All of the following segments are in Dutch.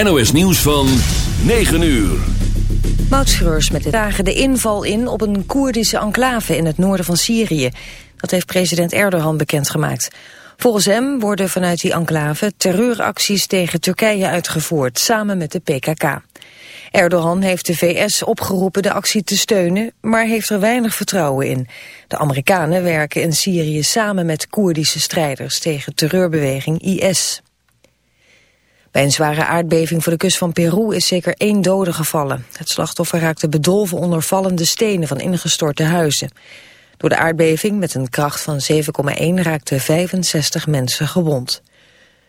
NOS Nieuws van 9 uur. Moutschreurs met de dagen de inval in op een Koerdische enclave in het noorden van Syrië. Dat heeft president Erdogan bekendgemaakt. Volgens hem worden vanuit die enclave terreuracties tegen Turkije uitgevoerd, samen met de PKK. Erdogan heeft de VS opgeroepen de actie te steunen, maar heeft er weinig vertrouwen in. De Amerikanen werken in Syrië samen met Koerdische strijders tegen terreurbeweging IS. Bij een zware aardbeving voor de kust van Peru is zeker één dode gevallen. Het slachtoffer raakte bedolven onder vallende stenen van ingestorte huizen. Door de aardbeving met een kracht van 7,1 raakten 65 mensen gewond.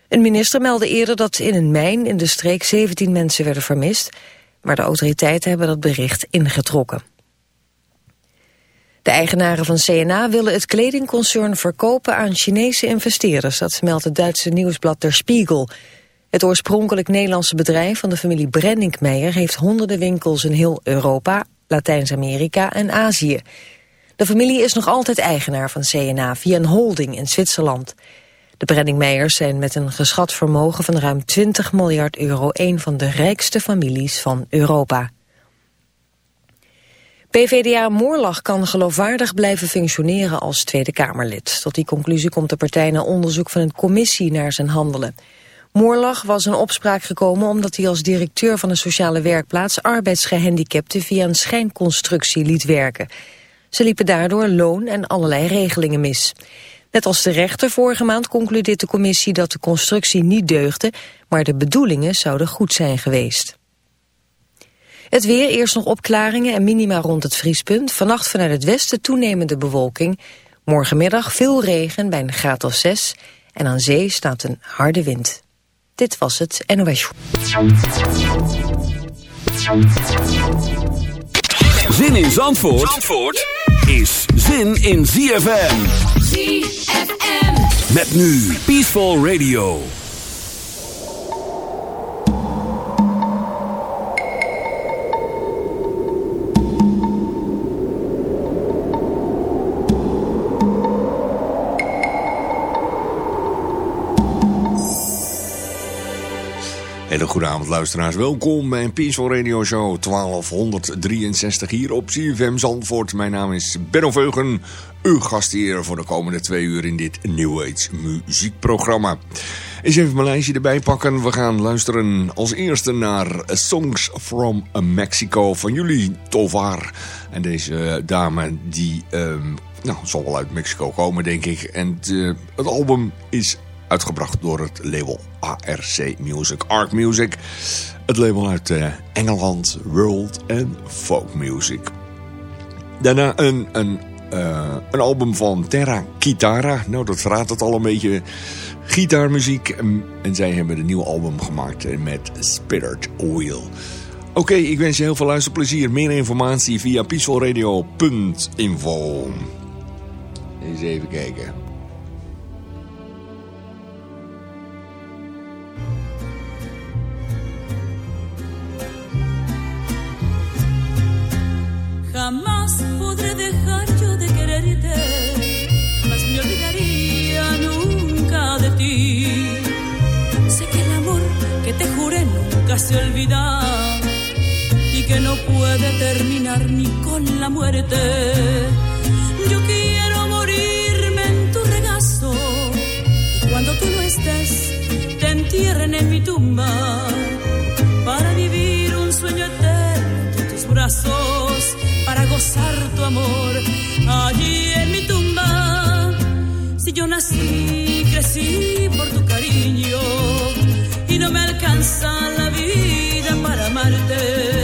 Een minister meldde eerder dat in een mijn in de streek 17 mensen werden vermist... maar de autoriteiten hebben dat bericht ingetrokken. De eigenaren van CNA willen het kledingconcern verkopen aan Chinese investeerders. Dat meldt het Duitse nieuwsblad Der Spiegel... Het oorspronkelijk Nederlandse bedrijf van de familie Brenninkmeijer... heeft honderden winkels in heel Europa, Latijns-Amerika en Azië. De familie is nog altijd eigenaar van CNA via een holding in Zwitserland. De Brenningmeijers zijn met een geschat vermogen van ruim 20 miljard euro... een van de rijkste families van Europa. PVDA Moorlag kan geloofwaardig blijven functioneren als Tweede Kamerlid. Tot die conclusie komt de partij na onderzoek van een commissie naar zijn handelen... Moorlag was in opspraak gekomen omdat hij als directeur van een sociale werkplaats arbeidsgehandicapten via een schijnconstructie liet werken. Ze liepen daardoor loon en allerlei regelingen mis. Net als de rechter vorige maand concludeert de commissie dat de constructie niet deugde, maar de bedoelingen zouden goed zijn geweest. Het weer, eerst nog opklaringen en minima rond het vriespunt. Vannacht vanuit het westen toenemende bewolking. Morgenmiddag veel regen bij een graad of zes. En aan zee staat een harde wind. Dit was het NOS. Zin in Zandvoort, Zandvoort is zin in ZFM. ZFM. Met nu Peaceful Radio. Hele goede avond luisteraars, welkom bij een Peaceful Radio Show 1263 hier op CFM Zandvoort. Mijn naam is Benno Veugen, uw gastheer voor de komende twee uur in dit New Age muziekprogramma. Eens even mijn lijstje erbij pakken. We gaan luisteren als eerste naar Songs from Mexico van jullie Tovar. En deze dame die um, nou, zal wel uit Mexico komen denk ik. En het, uh, het album is uitgebracht door het label ARC Music, Arc Music. Het label uit uh, Engeland, World and Folk Music. Daarna een, een, uh, een album van Terra Kitara. Nou, dat verraadt het al een beetje. Gitaarmuziek. En, en zij hebben een nieuw album gemaakt met Spirit Wheel. Oké, ik wens je heel veel luisterplezier. Meer informatie via peacefulradio.info. Eens even kijken. Jamás podré dejar yo de quererte, jamás me olvidaría nunca de ti. Sé que el amor que te juré nunca se olvida y que no puede terminar ni con la muerte. Yo quiero morirme en tu regazo y cuando tú no estés te entierren en mi tumba para vivir un sueño eterno entre tus brazos para gozar tu amor allí en mi tumba. Si yo nací, crecí por tu cariño y no me alcanza la vida para amarte.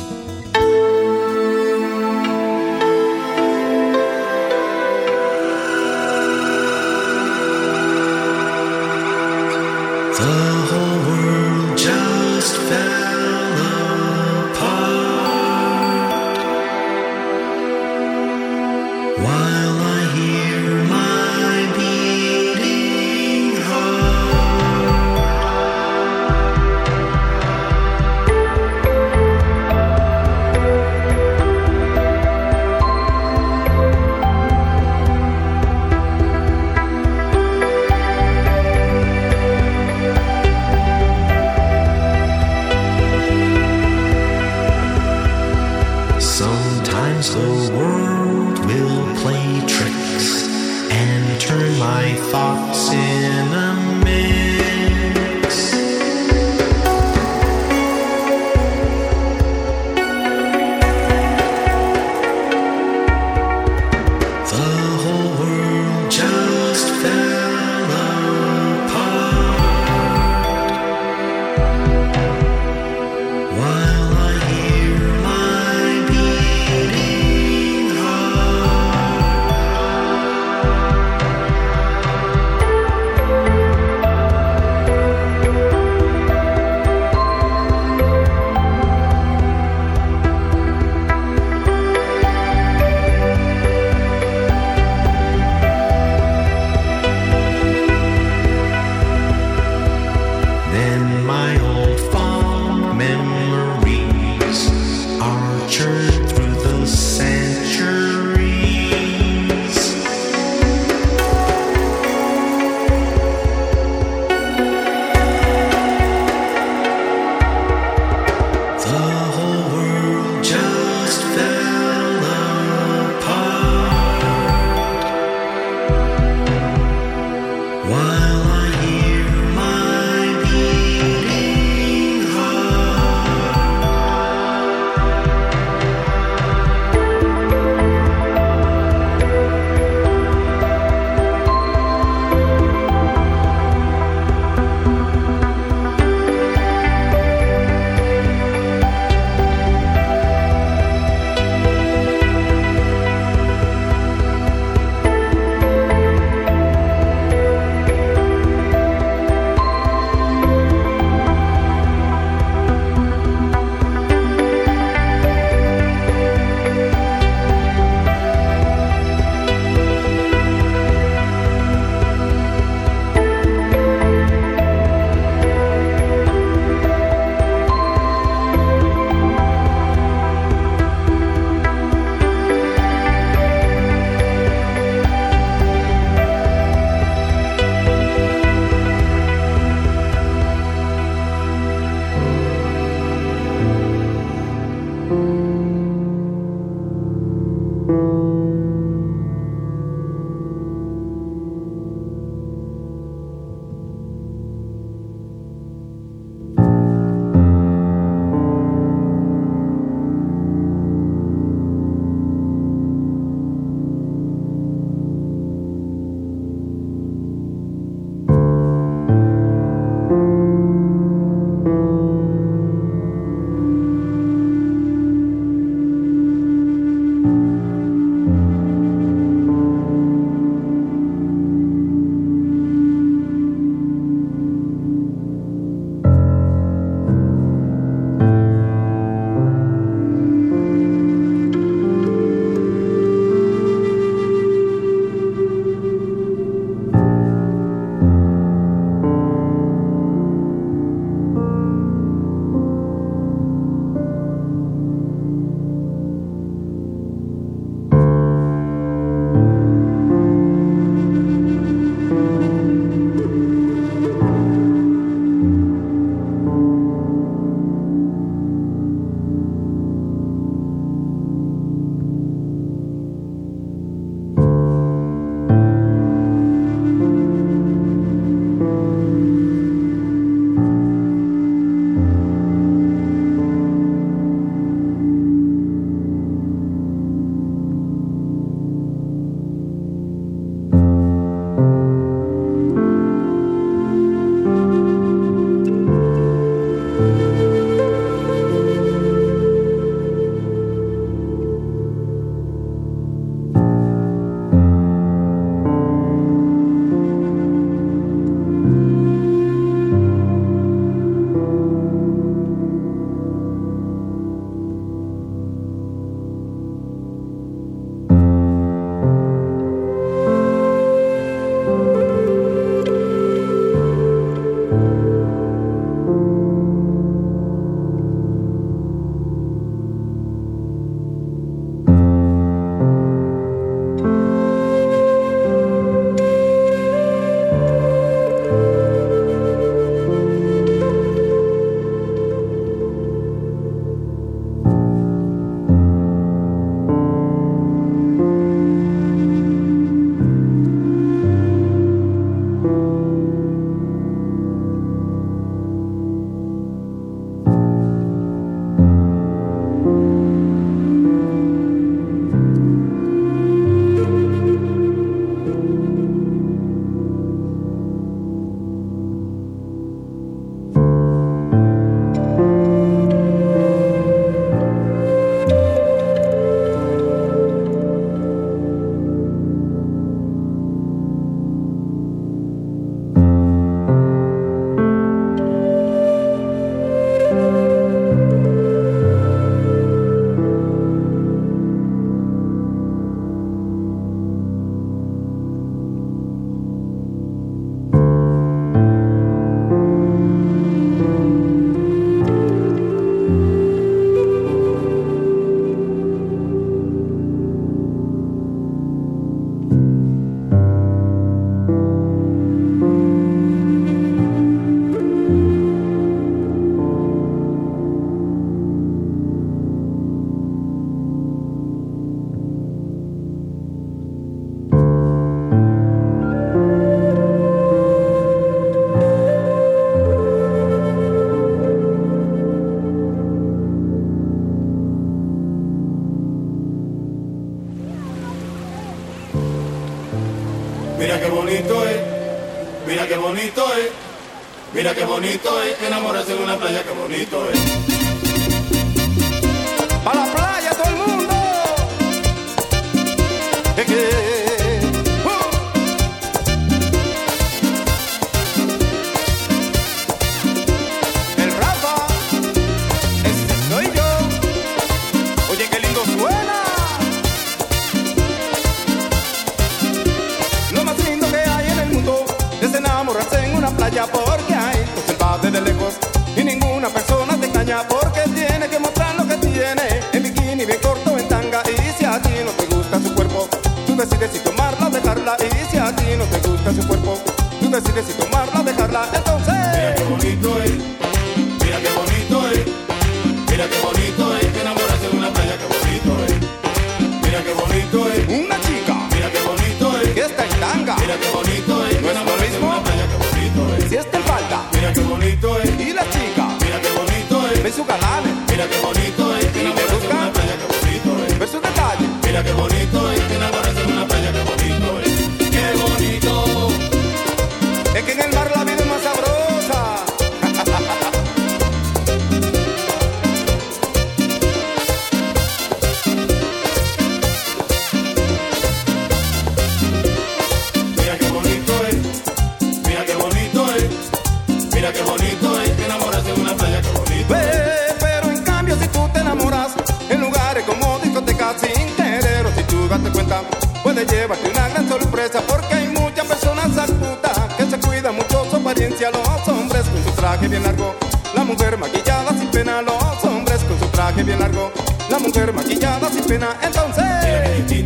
largo, la mujer maquillada sin pena, entonces.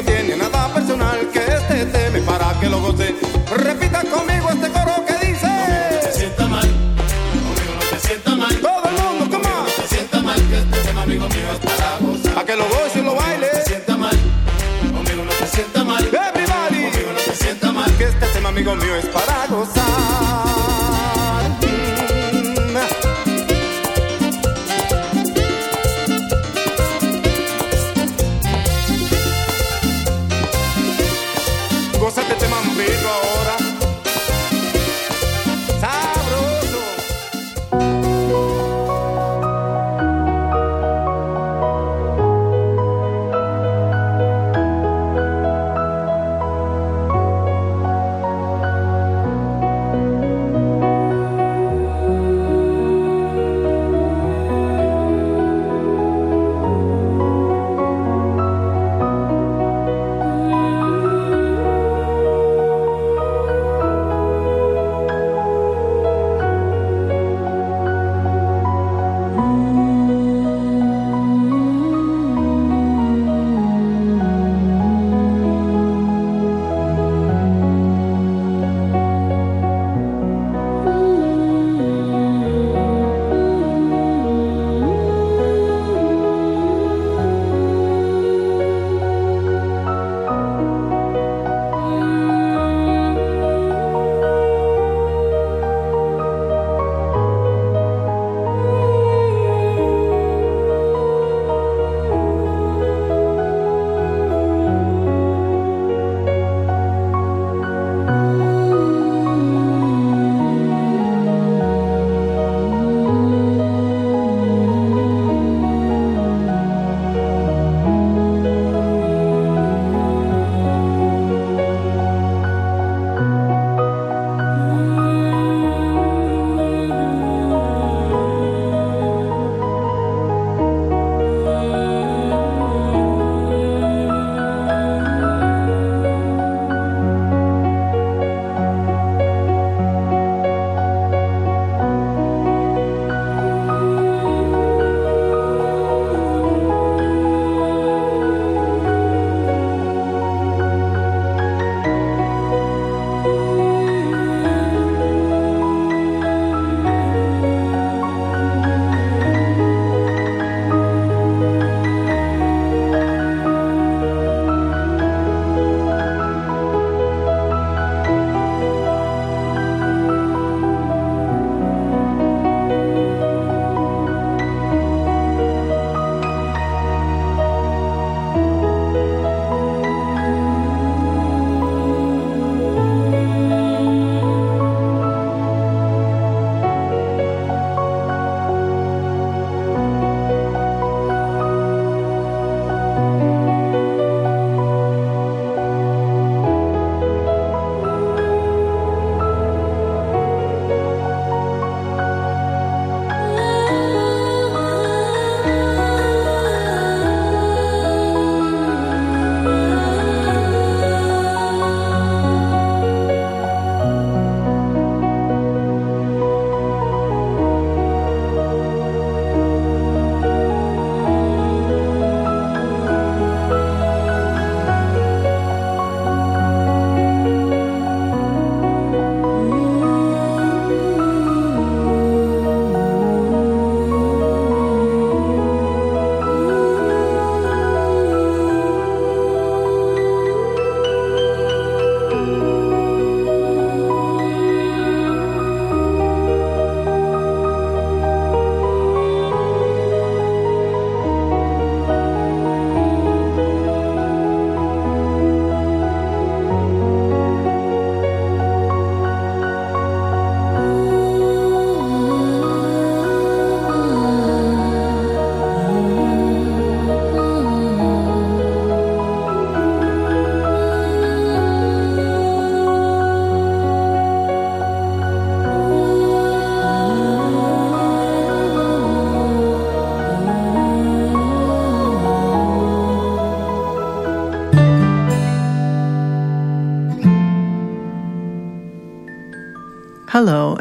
no tiene nada personal que este teme para que lo goce. Repita conmigo este coro que dice. No te sienta mal, conmigo no te sienta mal. Todo el mundo, como no te sienta mal que este tema amigo mío es para gozar. A que lo goce y lo baile. No te sienta mal, conmigo no te sienta mal. Everybody, conmigo no te sienta mal que este tema amigo mío es para gozar.